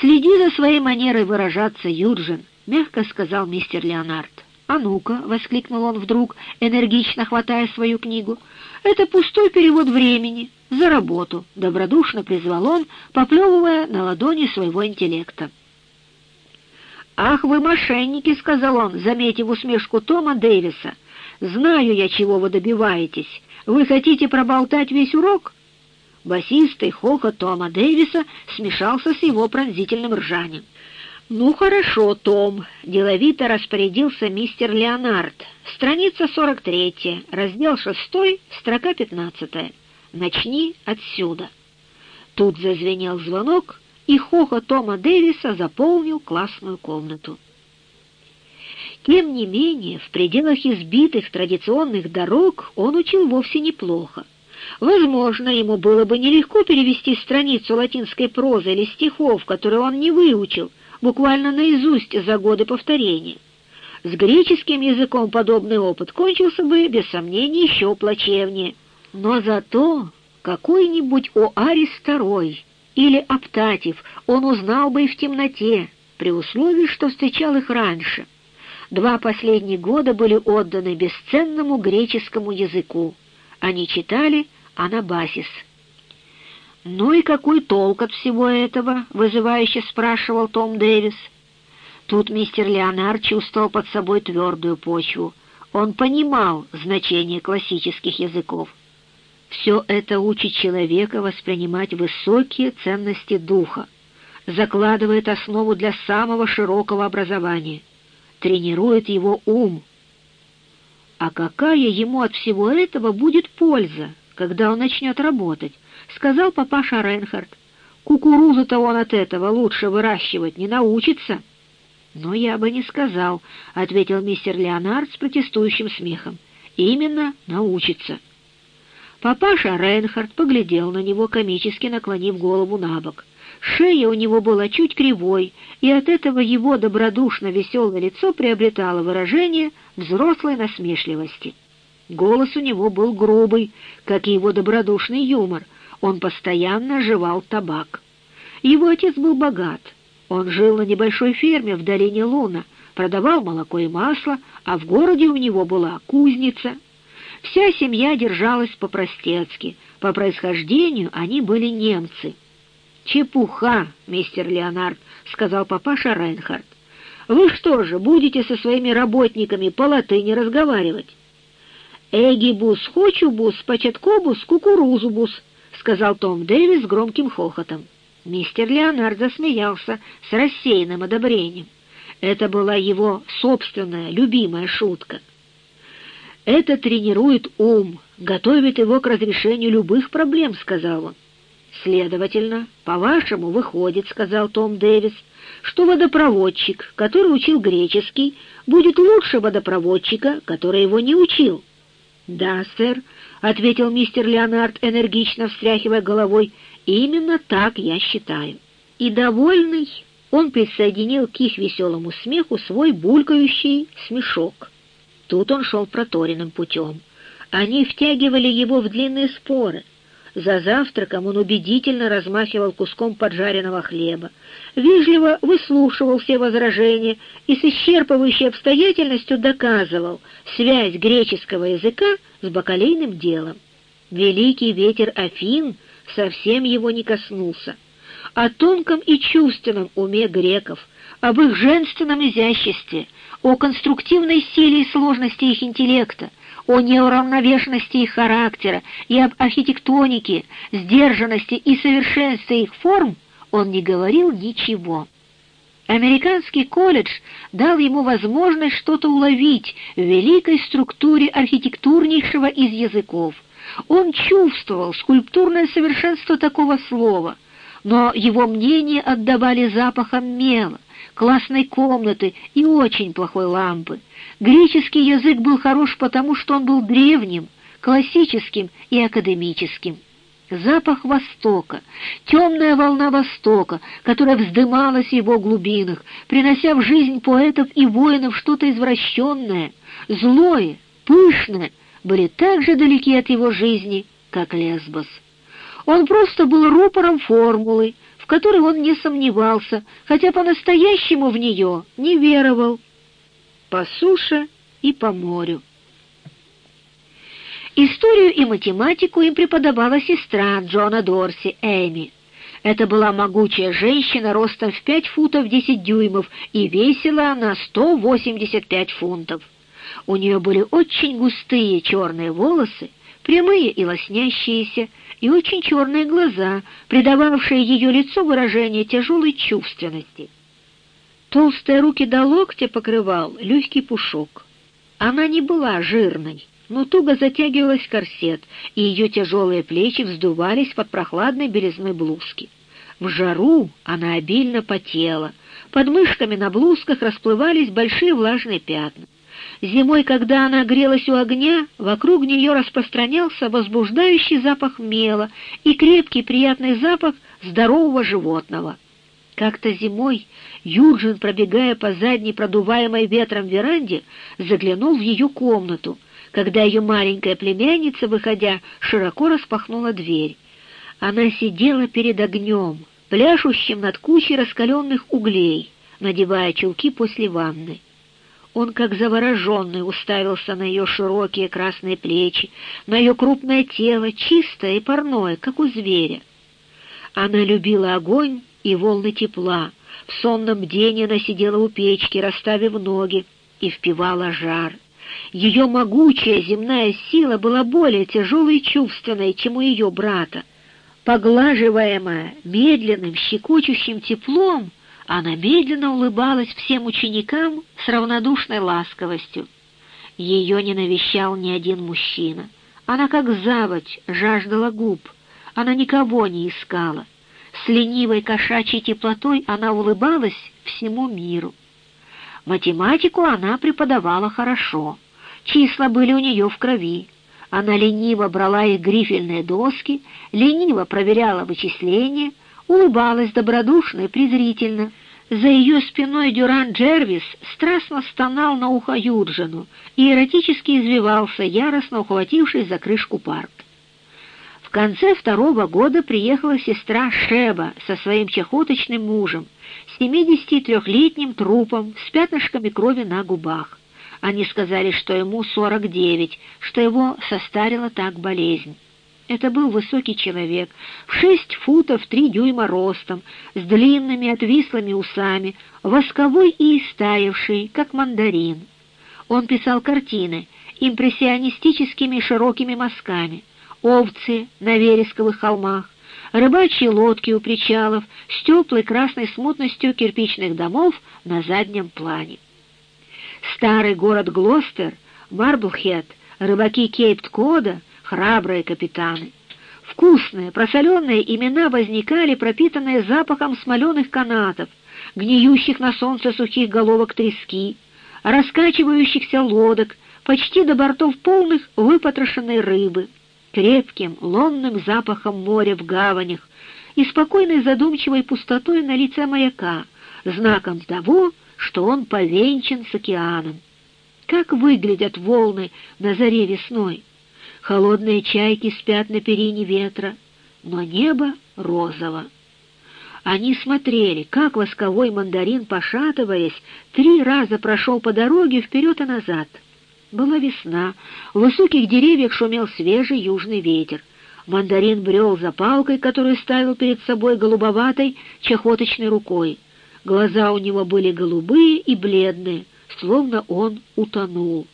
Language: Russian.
«Следи за своей манерой выражаться, Юржин», — мягко сказал мистер Леонард. «А ну-ка!» — воскликнул он вдруг, энергично хватая свою книгу. «Это пустой перевод времени. За работу!» — добродушно призвал он, поплевывая на ладони своего интеллекта. «Ах вы мошенники!» — сказал он, заметив усмешку Тома Дэвиса. «Знаю я, чего вы добиваетесь. Вы хотите проболтать весь урок?» Басистый хохот Тома Дэвиса смешался с его пронзительным ржанием. «Ну хорошо, Том», — деловито распорядился мистер Леонард. «Страница 43, раздел 6, строка 15. Начни отсюда». Тут зазвенел звонок, и хохот Тома Дэвиса заполнил классную комнату. Тем не менее, в пределах избитых традиционных дорог он учил вовсе неплохо. Возможно, ему было бы нелегко перевести страницу латинской прозы или стихов, которые он не выучил, буквально наизусть за годы повторения. С греческим языком подобный опыт кончился бы, без сомнения, еще плачевнее. Но зато какой-нибудь Оарис II или Аптатив он узнал бы и в темноте, при условии, что встречал их раньше. Два последних года были отданы бесценному греческому языку. Они читали Анабасис. «Ну и какой толк от всего этого?» — вызывающе спрашивал Том Дэвис. Тут мистер Леонард чувствовал под собой твердую почву. Он понимал значение классических языков. Все это учит человека воспринимать высокие ценности духа, закладывает основу для самого широкого образования, тренирует его ум. А какая ему от всего этого будет польза, когда он начнет работать? — сказал папаша Рейнхард. «Кукурузу-то он от этого лучше выращивать не научится». «Но я бы не сказал», — ответил мистер Леонард с протестующим смехом. «Именно научится». Папаша Рейнхард поглядел на него, комически наклонив голову на бок. Шея у него была чуть кривой, и от этого его добродушно веселое лицо приобретало выражение взрослой насмешливости. Голос у него был грубый, как и его добродушный юмор — он постоянно жевал табак. Его отец был богат. Он жил на небольшой ферме в долине Луна, продавал молоко и масло, а в городе у него была кузница. Вся семья держалась по-простецки. По происхождению они были немцы. «Чепуха, мистер Леонард», — сказал папаша Рейнхард. «Вы что же, будете со своими работниками по латыни разговаривать?» «Эгибус хочубус, початкобус, кукурузубус», сказал Том Дэвис громким хохотом. Мистер Леонард засмеялся с рассеянным одобрением. Это была его собственная любимая шутка. «Это тренирует ум, готовит его к разрешению любых проблем», — сказал он. «Следовательно, по-вашему, выходит, — сказал Том Дэвис, — что водопроводчик, который учил греческий, будет лучше водопроводчика, который его не учил». «Да, сэр», — ответил мистер Леонард, энергично встряхивая головой, — «именно так я считаю». И довольный он присоединил к их веселому смеху свой булькающий смешок. Тут он шел проторенным путем. Они втягивали его в длинные споры — за завтраком он убедительно размахивал куском поджаренного хлеба, вежливо выслушивал все возражения и с исчерпывающей обстоятельностью доказывал связь греческого языка с бакалейным делом. Великий ветер Афин совсем его не коснулся. О тонком и чувственном уме греков, об их женственном изяществе, о конструктивной силе и сложности их интеллекта, о неуравновешенности их характера и об архитектонике, сдержанности и совершенстве их форм он не говорил ничего. Американский колледж дал ему возможность что-то уловить в великой структуре архитектурнейшего из языков. Он чувствовал скульптурное совершенство такого слова, но его мнение отдавали запахом мела, классной комнаты и очень плохой лампы. Греческий язык был хорош потому, что он был древним, классическим и академическим. Запах Востока, темная волна Востока, которая вздымалась в его глубинах, принося в жизнь поэтов и воинов что-то извращенное, злое, пышное, были так же далеки от его жизни, как Лесбос. Он просто был рупором формулы, в которой он не сомневался, хотя по-настоящему в нее не веровал. По суше и по морю. Историю и математику им преподавала сестра Джона Дорси, Эми. Это была могучая женщина ростом в пять футов десять дюймов, и весила она сто восемьдесят пять фунтов. У нее были очень густые черные волосы, прямые и лоснящиеся, и очень черные глаза, придававшие ее лицу выражение тяжелой чувственности. Толстые руки до локтя покрывал легкий пушок. Она не была жирной, но туго затягивалась корсет, и ее тяжелые плечи вздувались под прохладной белизной блузки. В жару она обильно потела, под мышками на блузках расплывались большие влажные пятна. Зимой, когда она грелась у огня, вокруг нее распространялся возбуждающий запах мела и крепкий приятный запах здорового животного. Как-то зимой Юджин, пробегая по задней продуваемой ветром веранде, заглянул в ее комнату, когда ее маленькая племянница, выходя, широко распахнула дверь. Она сидела перед огнем, пляшущим над кучей раскаленных углей, надевая чулки после ванны. Он, как завороженный, уставился на ее широкие красные плечи, на ее крупное тело, чистое и парное, как у зверя. Она любила огонь и волны тепла. В сонном бдении она сидела у печки, расставив ноги, и впивала жар. Ее могучая земная сила была более тяжелой и чувственной, чем у ее брата. Поглаживаемая медленным, щекочущим теплом, она медленно улыбалась всем ученикам с равнодушной ласковостью. Ее не навещал ни один мужчина. Она, как заводь, жаждала губ. Она никого не искала. С ленивой кошачьей теплотой она улыбалась всему миру. Математику она преподавала хорошо. Числа были у нее в крови. Она лениво брала их грифельные доски, лениво проверяла вычисления, улыбалась добродушно и презрительно. За ее спиной Дюран Джервис страстно стонал на ухо Юджину и эротически извивался, яростно ухватившись за крышку парк. В конце второго года приехала сестра Шеба со своим чахоточным мужем, 73-летним трупом с пятнышками крови на губах. Они сказали, что ему 49, что его состарила так болезнь. Это был высокий человек, в шесть футов три дюйма ростом, с длинными отвислыми усами, восковой и истаявший, как мандарин. Он писал картины импрессионистическими широкими мазками, овцы на вересковых холмах, рыбачьи лодки у причалов с теплой красной смутностью кирпичных домов на заднем плане. Старый город Глостер, Марблхед, рыбаки Кейпт-Кода — храбрые капитаны. Вкусные, просоленные имена возникали, пропитанные запахом смоленых канатов, гниющих на солнце сухих головок трески, раскачивающихся лодок, почти до бортов полных выпотрошенной рыбы, крепким, лонным запахом моря в гаванях и спокойной задумчивой пустотой на лице маяка, знаком того, что он повенчан с океаном. Как выглядят волны на заре весной? Холодные чайки спят на перине ветра, но небо розово. Они смотрели, как восковой мандарин, пошатываясь, три раза прошел по дороге вперед и назад. Была весна, в высоких деревьях шумел свежий южный ветер. Мандарин брел за палкой, которую ставил перед собой голубоватой, чахоточной рукой. Глаза у него были голубые и бледные, словно он утонул.